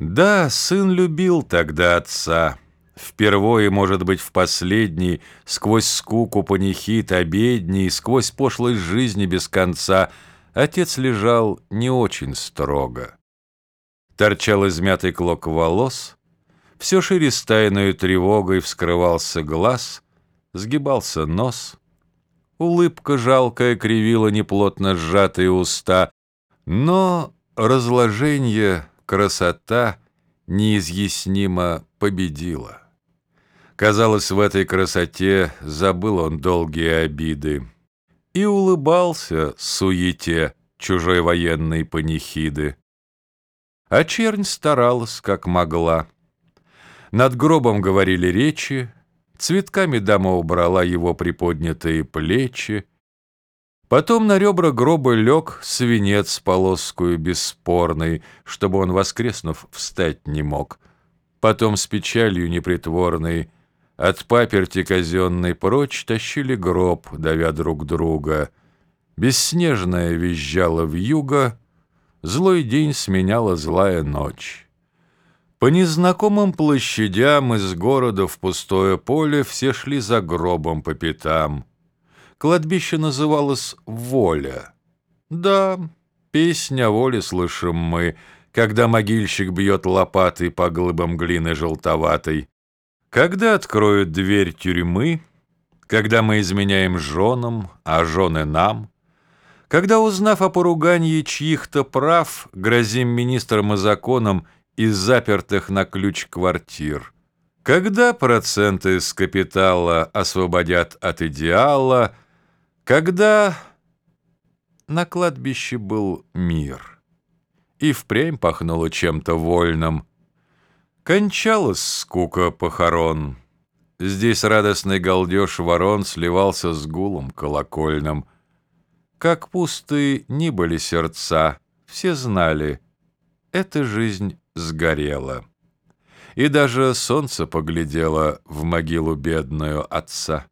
Да, сын любил тогда отца. Впервые, может быть, в последний, сквозь скуку панихид обедней, сквозь пошлость жизни без конца, отец лежал не очень строго. Торчал измятый клок волос, все шире с тайною тревогой вскрывался глаз, сгибался нос, улыбка жалкая кривила неплотно сжатые уста, но разложение красота неизъяснимо победила. Казалось, в этой красоте забыл он долгие обиды и улыбался суете чужой военной панихиды. А чернь старалась, как могла. Над гробом говорили речи, цветками дама убрала его приподнятые плечи, Потом на ребра гроба лег свинец полоскую бесспорный, чтобы он, воскреснув, встать не мог. Потом с печалью непритворной от паперти казенной прочь тащили гроб, давя друг друга. Бесснежная визжала в юго, злой день сменяла злая ночь. По незнакомым площадям из города в пустое поле все шли за гробом по пятам — Кладбище называлось «Воля». Да, песня о воле слышим мы, когда могильщик бьет лопатой по глыбам глины желтоватой. Когда откроют дверь тюрьмы, когда мы изменяем женам, а жены нам, когда, узнав о поругании чьих-то прав, грозим министрам и законам из запертых на ключ квартир, когда проценты с капитала освободят от идеала — когда на кладбище был мир, и впрямь пахнуло чем-то вольным, кончалась скука похорон. Здесь радостный галдеж ворон сливался с гулом колокольным. Как пустые ни были сердца, все знали, эта жизнь сгорела. И даже солнце поглядело в могилу бедную отца.